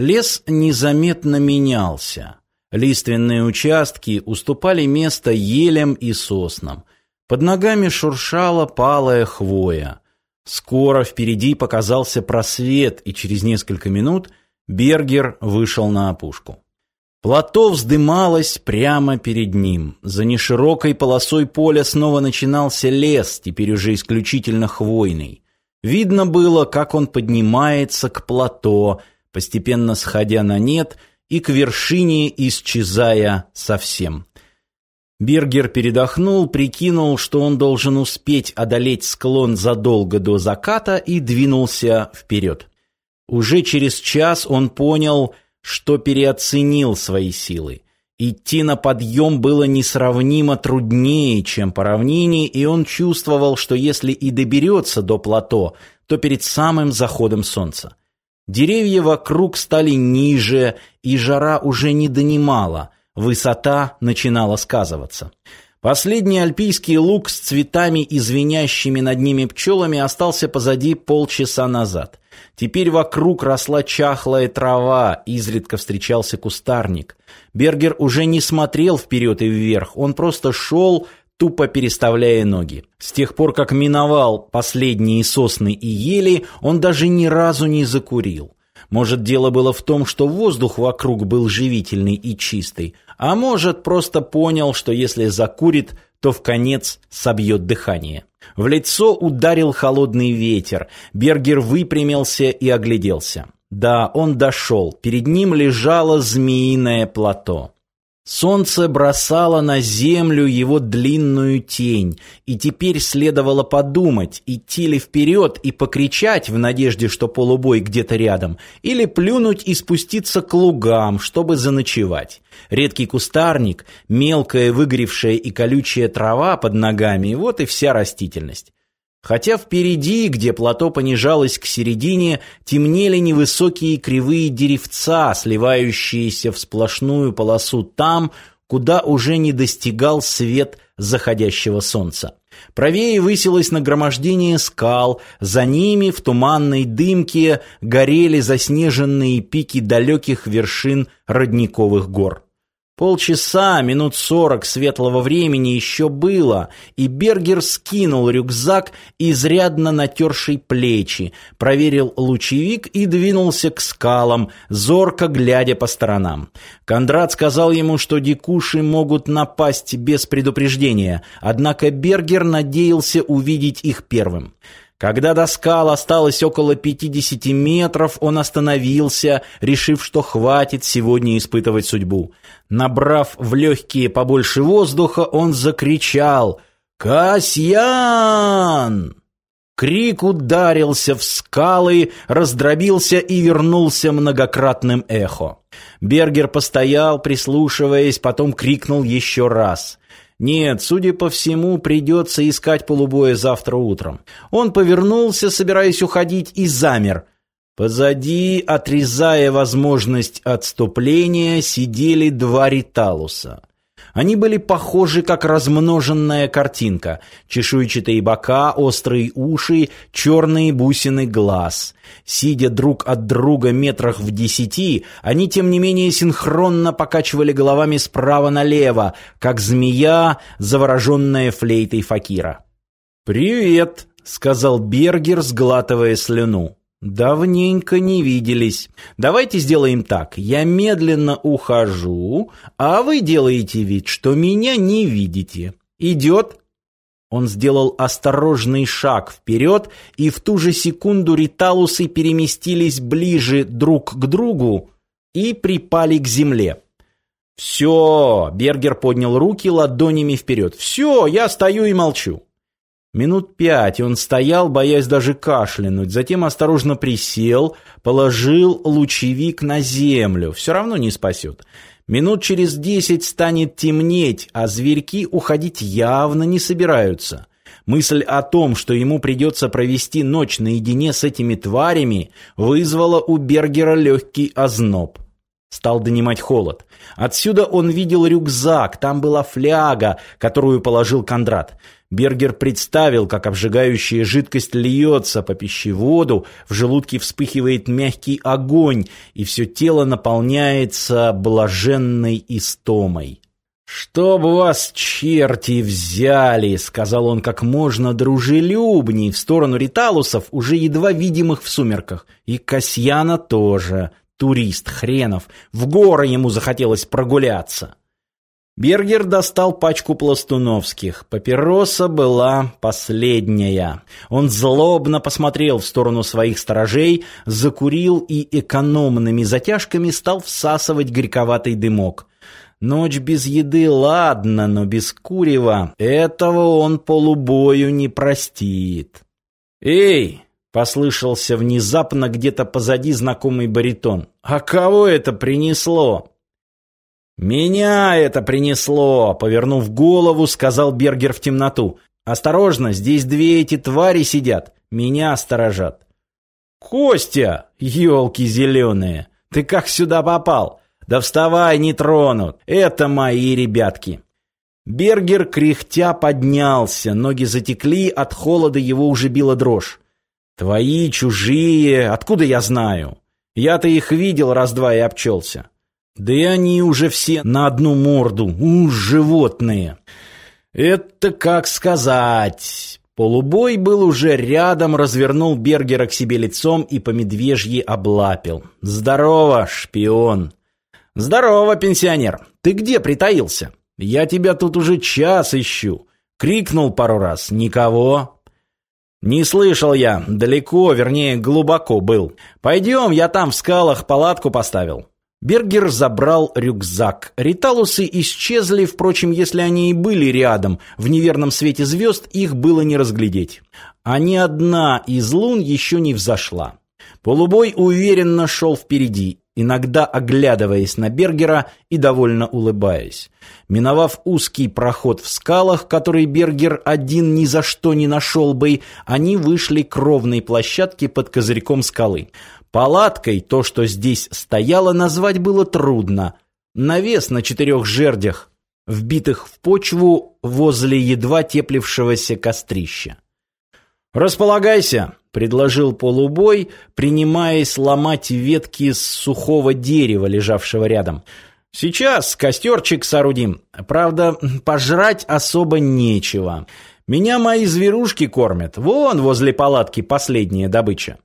Лес незаметно менялся. Лиственные участки уступали место елям и соснам. Под ногами шуршала палая хвоя. Скоро впереди показался просвет, и через несколько минут Бергер вышел на опушку. Плато вздымалось прямо перед ним. За неширокой полосой поля снова начинался лес, теперь уже исключительно хвойный. Видно было, как он поднимается к плато, постепенно сходя на нет и к вершине исчезая совсем. Бергер передохнул, прикинул, что он должен успеть одолеть склон задолго до заката и двинулся вперед. Уже через час он понял, что переоценил свои силы. Идти на подъем было несравнимо труднее, чем по равнине, и он чувствовал, что если и доберется до плато, то перед самым заходом солнца. Деревья вокруг стали ниже, и жара уже не донимала, высота начинала сказываться. Последний альпийский луг с цветами и звенящими над ними пчелами остался позади полчаса назад. Теперь вокруг росла чахлая трава, изредка встречался кустарник. Бергер уже не смотрел вперед и вверх, он просто шел, тупо переставляя ноги. С тех пор, как миновал последние сосны и ели, он даже ни разу не закурил. Может, дело было в том, что воздух вокруг был живительный и чистый, а может, просто понял, что если закурит, то в конец собьет дыхание. В лицо ударил холодный ветер. Бергер выпрямился и огляделся. Да, он дошел. Перед ним лежало змеиное плато. Солнце бросало на землю его длинную тень, и теперь следовало подумать, идти ли вперед и покричать в надежде, что полубой где-то рядом, или плюнуть и спуститься к лугам, чтобы заночевать. Редкий кустарник, мелкая выгоревшая и колючая трава под ногами – вот и вся растительность. Хотя впереди, где плато понижалось к середине, темнели невысокие кривые деревца, сливающиеся в сплошную полосу там, куда уже не достигал свет заходящего солнца. Правее высилось нагромождение скал, за ними в туманной дымке горели заснеженные пики далеких вершин родниковых гор. Полчаса, минут сорок светлого времени еще было, и Бергер скинул рюкзак, изрядно натерший плечи, проверил лучевик и двинулся к скалам, зорко глядя по сторонам. Кондрат сказал ему, что дикуши могут напасть без предупреждения, однако Бергер надеялся увидеть их первым. Когда до скал осталось около 50 метров, он остановился, решив, что хватит сегодня испытывать судьбу. Набрав в легкие побольше воздуха, он закричал «Касьян!». Крик ударился в скалы, раздробился и вернулся многократным эхо. Бергер постоял, прислушиваясь, потом крикнул еще раз. Нет, судя по всему, придется искать полубоя завтра утром. Он повернулся, собираясь уходить, и замер. Позади, отрезая возможность отступления, сидели два риталуса. Они были похожи, как размноженная картинка. Чешуйчатые бока, острые уши, черные бусины глаз. Сидя друг от друга метрах в десяти, они, тем не менее, синхронно покачивали головами справа налево, как змея, завороженная флейтой факира. «Привет», — сказал Бергер, сглатывая слюну. Давненько не виделись. Давайте сделаем так. Я медленно ухожу, а вы делаете вид, что меня не видите. Идет? Он сделал осторожный шаг вперед, и в ту же секунду риталусы переместились ближе друг к другу и припали к земле. «Все!» — Бергер поднял руки ладонями вперед. «Все, я стою и молчу». Минут пять он стоял, боясь даже кашлянуть, затем осторожно присел, положил лучевик на землю. Все равно не спасет. Минут через десять станет темнеть, а зверьки уходить явно не собираются. Мысль о том, что ему придется провести ночь наедине с этими тварями, вызвала у Бергера легкий озноб. Стал донимать холод. Отсюда он видел рюкзак, там была фляга, которую положил Кондрат. Бергер представил, как обжигающая жидкость льется по пищеводу, в желудке вспыхивает мягкий огонь, и все тело наполняется блаженной истомой. «Чтоб вас черти взяли!» — сказал он как можно дружелюбней в сторону риталусов, уже едва видимых в сумерках. И Касьяна тоже, турист хренов, в горы ему захотелось прогуляться. Бергер достал пачку пластуновских. Папироса была последняя. Он злобно посмотрел в сторону своих сторожей, закурил и экономными затяжками стал всасывать горьковатый дымок. Ночь без еды ладно, но без курева этого он полубою не простит. «Эй!» — послышался внезапно где-то позади знакомый баритон. «А кого это принесло?» «Меня это принесло!» — повернув голову, сказал Бергер в темноту. «Осторожно, здесь две эти твари сидят. Меня сторожат». «Костя! Елки зеленые! Ты как сюда попал? Да вставай, не тронут! Это мои ребятки!» Бергер кряхтя поднялся, ноги затекли, от холода его уже била дрожь. «Твои, чужие, откуда я знаю? Я-то их видел раз-два и обчелся. Да и они уже все на одну морду. У, животные. Это как сказать. Полубой был уже рядом, развернул Бергера к себе лицом и по медвежьи облапил. Здорово, шпион. Здорово, пенсионер. Ты где притаился? Я тебя тут уже час ищу. Крикнул пару раз. Никого. Не слышал я. Далеко, вернее, глубоко был. Пойдем, я там в скалах палатку поставил. Бергер забрал рюкзак. Риталусы исчезли, впрочем, если они и были рядом, в неверном свете звезд их было не разглядеть. А ни одна из лун еще не взошла. Полубой уверенно шел впереди, иногда оглядываясь на Бергера и довольно улыбаясь. Миновав узкий проход в скалах, который Бергер один ни за что не нашел бы, они вышли к ровной площадке под козырьком скалы. Палаткой то, что здесь стояло, назвать было трудно. Навес на четырех жердях, вбитых в почву возле едва теплившегося кострища. «Располагайся», — предложил полубой, принимаясь ломать ветки с сухого дерева, лежавшего рядом. «Сейчас костерчик соорудим. Правда, пожрать особо нечего. Меня мои зверушки кормят. Вон возле палатки последняя добыча».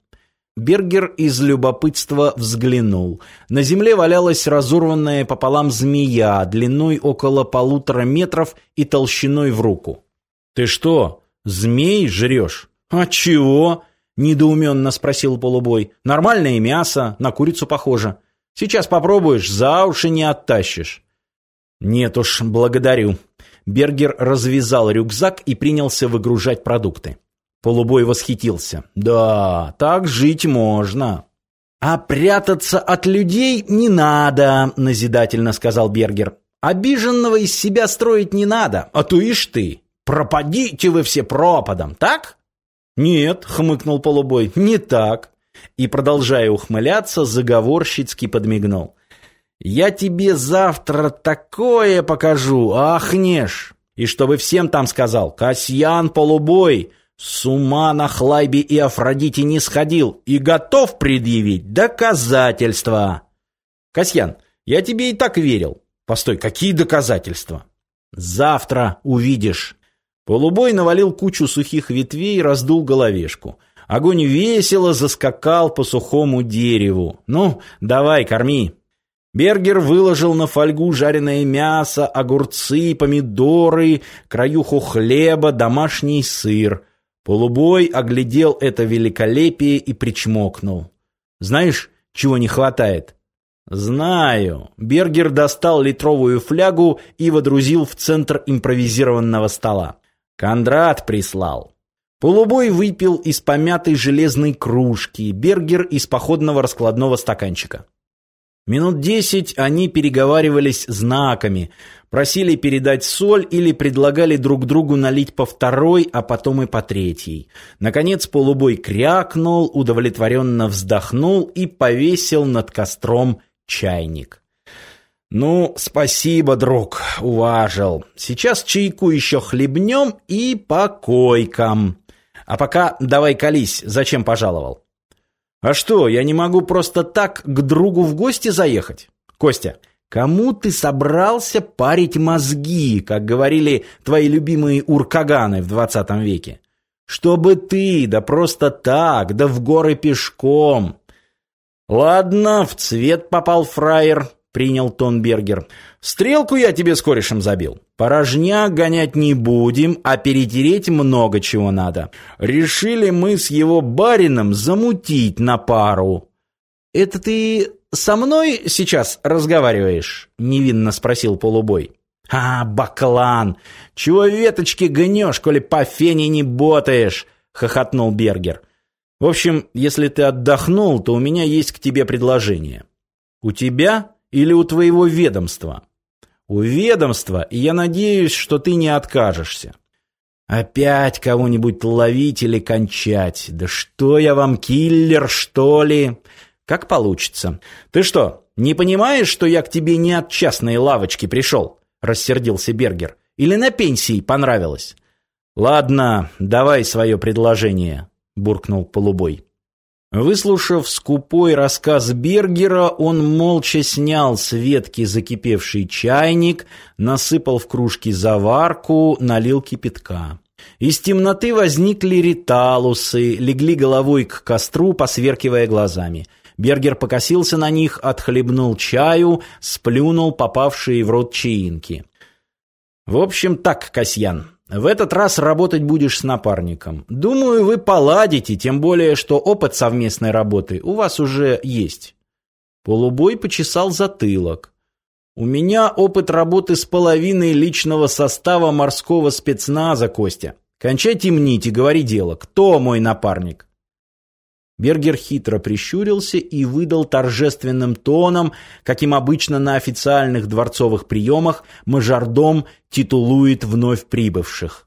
Бергер из любопытства взглянул. На земле валялась разорванная пополам змея, длиной около полутора метров и толщиной в руку. «Ты что, змей жрешь?» «А чего?» — недоуменно спросил полубой. «Нормальное мясо, на курицу похоже. Сейчас попробуешь, за уши не оттащишь». «Нет уж, благодарю». Бергер развязал рюкзак и принялся выгружать продукты. Полубой восхитился. «Да, так жить можно». «А прятаться от людей не надо», — назидательно сказал Бергер. «Обиженного из себя строить не надо, а то ишь ты. Пропадите вы все пропадом, так?» «Нет», — хмыкнул Полубой, — «не так». И, продолжая ухмыляться, заговорщицки подмигнул. «Я тебе завтра такое покажу, ахнешь!» И чтобы всем там сказал «Касьян Полубой!» С ума на Хлайбе и Афродите не сходил и готов предъявить доказательства. Касьян, я тебе и так верил. Постой, какие доказательства? Завтра увидишь. Полубой навалил кучу сухих ветвей и раздул головешку. Огонь весело заскакал по сухому дереву. Ну, давай, корми. Бергер выложил на фольгу жареное мясо, огурцы, помидоры, краюху хлеба, домашний сыр – Полубой оглядел это великолепие и причмокнул. «Знаешь, чего не хватает?» «Знаю». Бергер достал литровую флягу и водрузил в центр импровизированного стола. «Кондрат прислал». Полубой выпил из помятой железной кружки, Бергер из походного раскладного стаканчика. Минут десять они переговаривались знаками, просили передать соль или предлагали друг другу налить по второй, а потом и по третьей. Наконец полубой крякнул, удовлетворенно вздохнул и повесил над костром чайник. «Ну, спасибо, друг, уважил. Сейчас чайку еще хлебнем и по койкам. А пока давай колись, зачем пожаловал?» «А что, я не могу просто так к другу в гости заехать?» «Костя, кому ты собрался парить мозги, как говорили твои любимые уркаганы в двадцатом веке? Чтобы ты, да просто так, да в горы пешком!» «Ладно, в цвет попал фраер», — принял тон Бергер. «Стрелку я тебе с корешем забил. Порожня гонять не будем, а перетереть много чего надо. Решили мы с его барином замутить на пару». «Это ты со мной сейчас разговариваешь?» — невинно спросил полубой. «А, баклан! Чего веточки гнешь, коли по фене не ботаешь?» — хохотнул Бергер. В общем, если ты отдохнул, то у меня есть к тебе предложение. У тебя или у твоего ведомства? У ведомства, и я надеюсь, что ты не откажешься. Опять кого-нибудь ловить или кончать? Да что я вам, киллер, что ли? Как получится. Ты что, не понимаешь, что я к тебе не от частной лавочки пришел? Рассердился Бергер. Или на пенсии понравилось? Ладно, давай свое предложение буркнул полубой. Выслушав скупой рассказ Бергера, он молча снял с ветки закипевший чайник, насыпал в кружки заварку, налил кипятка. Из темноты возникли риталусы, легли головой к костру, посверкивая глазами. Бергер покосился на них, отхлебнул чаю, сплюнул попавшие в рот чаинки. «В общем так, Касьян, в этот раз работать будешь с напарником. Думаю, вы поладите, тем более, что опыт совместной работы у вас уже есть. Полубой почесал затылок. У меня опыт работы с половиной личного состава морского спецназа, Костя. Кончай темнить и говори дело. Кто мой напарник? Бергер хитро прищурился и выдал торжественным тоном, каким обычно на официальных дворцовых приемах мажордом титулует вновь прибывших.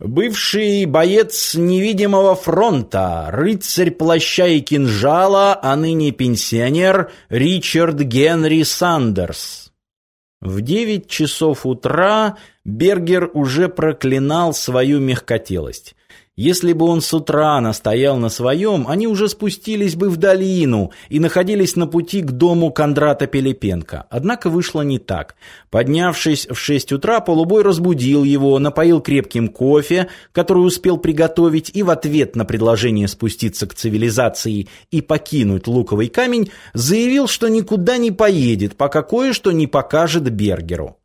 Бывший боец невидимого фронта, рыцарь плаща и кинжала, а ныне пенсионер Ричард Генри Сандерс. В девять часов утра Бергер уже проклинал свою мягкотелость. Если бы он с утра настоял на своем, они уже спустились бы в долину и находились на пути к дому Кондрата Пелепенко. Однако вышло не так. Поднявшись в шесть утра, полубой разбудил его, напоил крепким кофе, который успел приготовить, и в ответ на предложение спуститься к цивилизации и покинуть луковый камень, заявил, что никуда не поедет, пока кое-что не покажет Бергеру.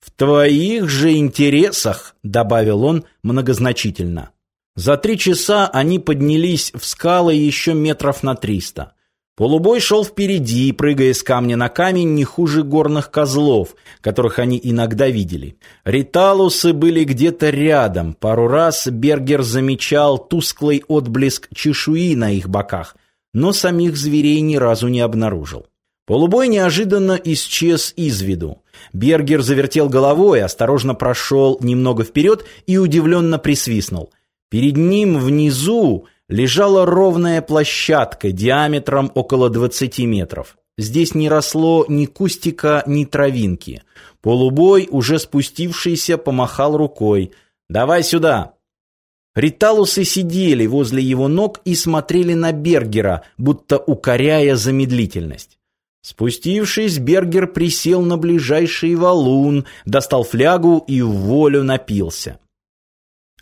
«В твоих же интересах», — добавил он многозначительно. За три часа они поднялись в скалы еще метров на триста. Полубой шел впереди, прыгая с камня на камень не хуже горных козлов, которых они иногда видели. Риталусы были где-то рядом. Пару раз Бергер замечал тусклый отблеск чешуи на их боках, но самих зверей ни разу не обнаружил. Полубой неожиданно исчез из виду. Бергер завертел головой, осторожно прошел немного вперед и удивленно присвистнул. Перед ним внизу лежала ровная площадка диаметром около 20 метров. Здесь не росло ни кустика, ни травинки. Полубой, уже спустившийся, помахал рукой. «Давай сюда!» Риталусы сидели возле его ног и смотрели на Бергера, будто укоряя замедлительность. Спустившись, Бергер присел на ближайший валун, достал флягу и в волю напился.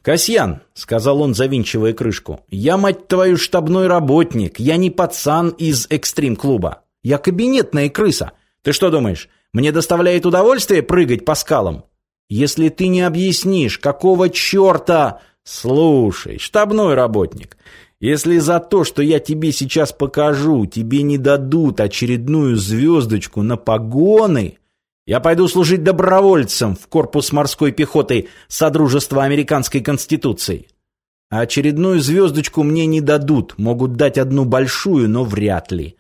«Касьян», — сказал он, завинчивая крышку, — «я, мать твою, штабной работник, я не пацан из экстрим-клуба. Я кабинетная крыса. Ты что думаешь, мне доставляет удовольствие прыгать по скалам? Если ты не объяснишь, какого черта...» «Слушай, штабной работник, если за то, что я тебе сейчас покажу, тебе не дадут очередную звездочку на погоны, я пойду служить добровольцем в корпус морской пехоты Содружества Американской Конституции. А очередную звездочку мне не дадут, могут дать одну большую, но вряд ли.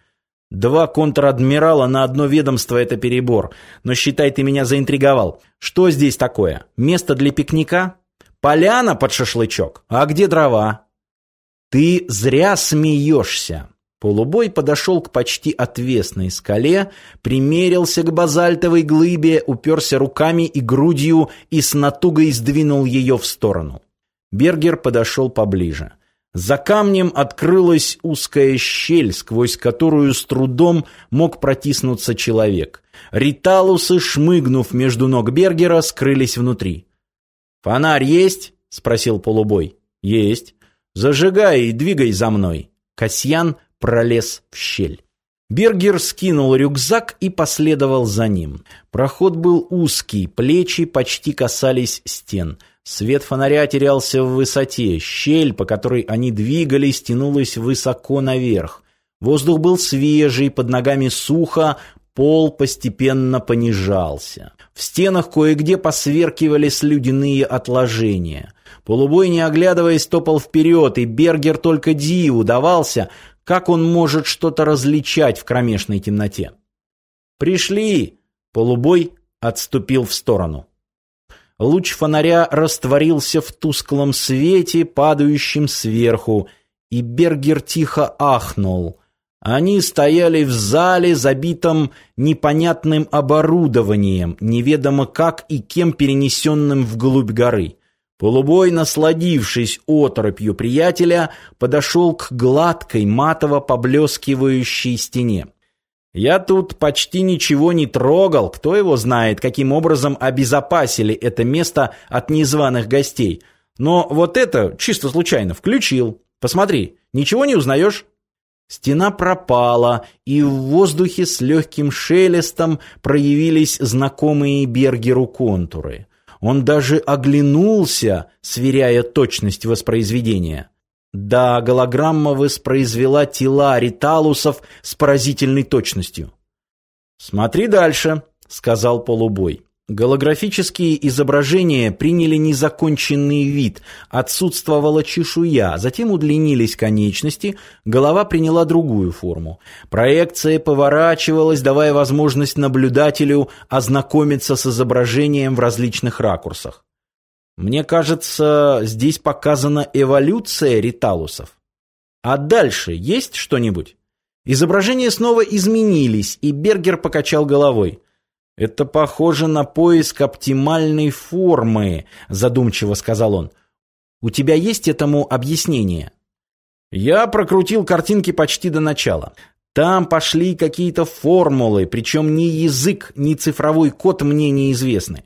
Два контр-адмирала на одно ведомство – это перебор. Но считай, ты меня заинтриговал. Что здесь такое? Место для пикника? Поляна под шашлычок? А где дрова? Ты зря смеешься. Полубой подошел к почти отвесной скале, примерился к базальтовой глыбе, уперся руками и грудью и с натугой сдвинул ее в сторону. Бергер подошел поближе. За камнем открылась узкая щель, сквозь которую с трудом мог протиснуться человек. Риталусы, шмыгнув между ног Бергера, скрылись внутри. «Фонарь есть?» — спросил полубой. «Есть. Зажигай и двигай за мной». Касьян пролез в щель. Бергер скинул рюкзак и последовал за ним. Проход был узкий, плечи почти касались стен — Свет фонаря терялся в высоте, щель, по которой они двигались, тянулась высоко наверх. Воздух был свежий, под ногами сухо, пол постепенно понижался. В стенах кое-где посверкивали слюдяные отложения. Полубой, не оглядываясь, топал вперед, и Бергер только диву давался, как он может что-то различать в кромешной темноте. «Пришли!» Полубой отступил в сторону. Луч фонаря растворился в тусклом свете, падающем сверху, и Бергер тихо ахнул. Они стояли в зале, забитом непонятным оборудованием, неведомо как и кем перенесенным вглубь горы. Полубой, насладившись оторопью приятеля, подошел к гладкой, матово поблескивающей стене. Я тут почти ничего не трогал, кто его знает, каким образом обезопасили это место от незваных гостей. Но вот это чисто случайно включил. Посмотри, ничего не узнаешь? Стена пропала, и в воздухе с легким шелестом проявились знакомые Бергеру контуры. Он даже оглянулся, сверяя точность воспроизведения. Да, голограмма воспроизвела тела риталусов с поразительной точностью. «Смотри дальше», — сказал полубой. Голографические изображения приняли незаконченный вид, отсутствовала чешуя, затем удлинились конечности, голова приняла другую форму. Проекция поворачивалась, давая возможность наблюдателю ознакомиться с изображением в различных ракурсах. Мне кажется, здесь показана эволюция риталусов. А дальше есть что-нибудь? Изображения снова изменились, и Бергер покачал головой. «Это похоже на поиск оптимальной формы», — задумчиво сказал он. «У тебя есть этому объяснение?» Я прокрутил картинки почти до начала. Там пошли какие-то формулы, причем ни язык, ни цифровой код мне неизвестны.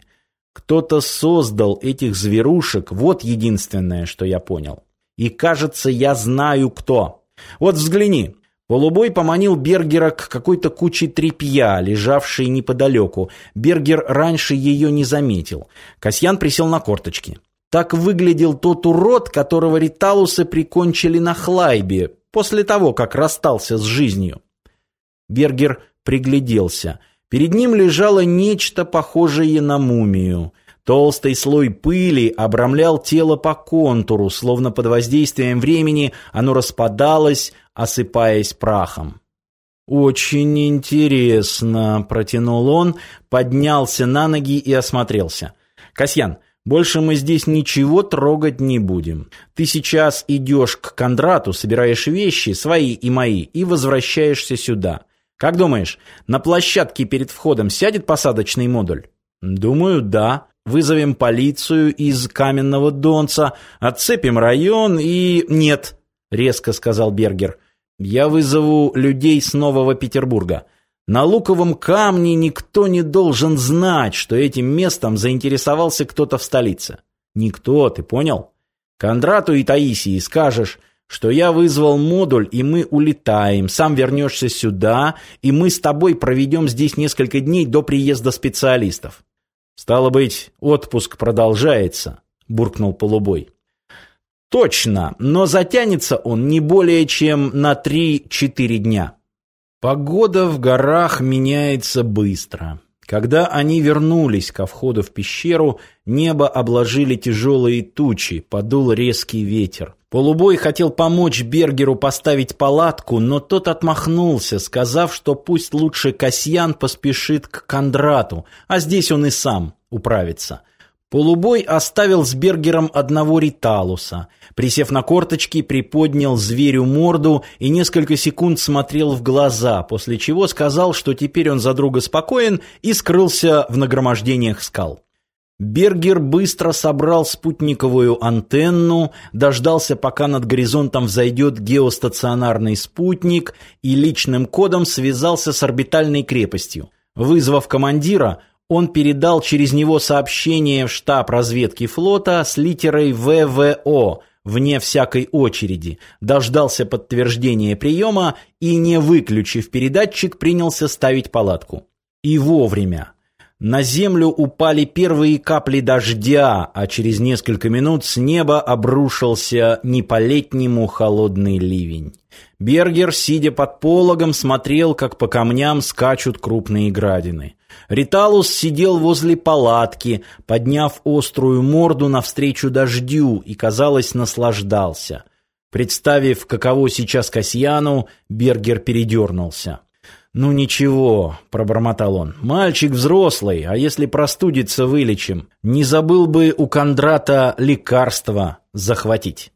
Кто-то создал этих зверушек, вот единственное, что я понял. И кажется, я знаю кто. Вот взгляни. Полубой поманил Бергера к какой-то куче тряпья, лежавшей неподалеку. Бергер раньше ее не заметил. Касьян присел на корточки. Так выглядел тот урод, которого риталусы прикончили на Хлайбе, после того, как расстался с жизнью. Бергер пригляделся. Перед ним лежало нечто похожее на мумию. Толстый слой пыли обрамлял тело по контуру, словно под воздействием времени оно распадалось, осыпаясь прахом. «Очень интересно», — протянул он, поднялся на ноги и осмотрелся. «Касьян, больше мы здесь ничего трогать не будем. Ты сейчас идешь к Кондрату, собираешь вещи, свои и мои, и возвращаешься сюда. Как думаешь, на площадке перед входом сядет посадочный модуль? Думаю, да. Вызовем полицию из Каменного Донца, отцепим район и... Нет, резко сказал Бергер. Я вызову людей с Нового Петербурга. На Луковом камне никто не должен знать, что этим местом заинтересовался кто-то в столице. Никто, ты понял? Кондрату и Таисии скажешь, что я вызвал модуль, и мы улетаем. Сам вернешься сюда, и мы с тобой проведем здесь несколько дней до приезда специалистов. Стало быть, отпуск продолжается, буркнул полубой. Точно, но затянется он не более чем на 3-4 дня. Погода в горах меняется быстро. Когда они вернулись ко входу в пещеру, небо обложили тяжелые тучи, подул резкий ветер. Полубой хотел помочь Бергеру поставить палатку, но тот отмахнулся, сказав, что пусть лучше Касьян поспешит к Кондрату, а здесь он и сам управится. Полубой оставил с Бергером одного Риталуса. Присев на корточки, приподнял зверю морду и несколько секунд смотрел в глаза, после чего сказал, что теперь он за друга спокоен и скрылся в нагромождениях скал. Бергер быстро собрал спутниковую антенну, дождался, пока над горизонтом взойдет геостационарный спутник и личным кодом связался с орбитальной крепостью. Вызвав командира, он передал через него сообщение в штаб разведки флота с литерой ВВО, вне всякой очереди, дождался подтверждения приема и, не выключив передатчик, принялся ставить палатку. И вовремя. На землю упали первые капли дождя, а через несколько минут с неба обрушился не по-летнему холодный ливень. Бергер, сидя под пологом, смотрел, как по камням скачут крупные градины. Риталус сидел возле палатки, подняв острую морду навстречу дождю и, казалось, наслаждался. Представив, каково сейчас Касьяну, Бергер передернулся. «Ну ничего», — пробормотал он, — «мальчик взрослый, а если простудится, вылечим. Не забыл бы у Кондрата лекарства захватить».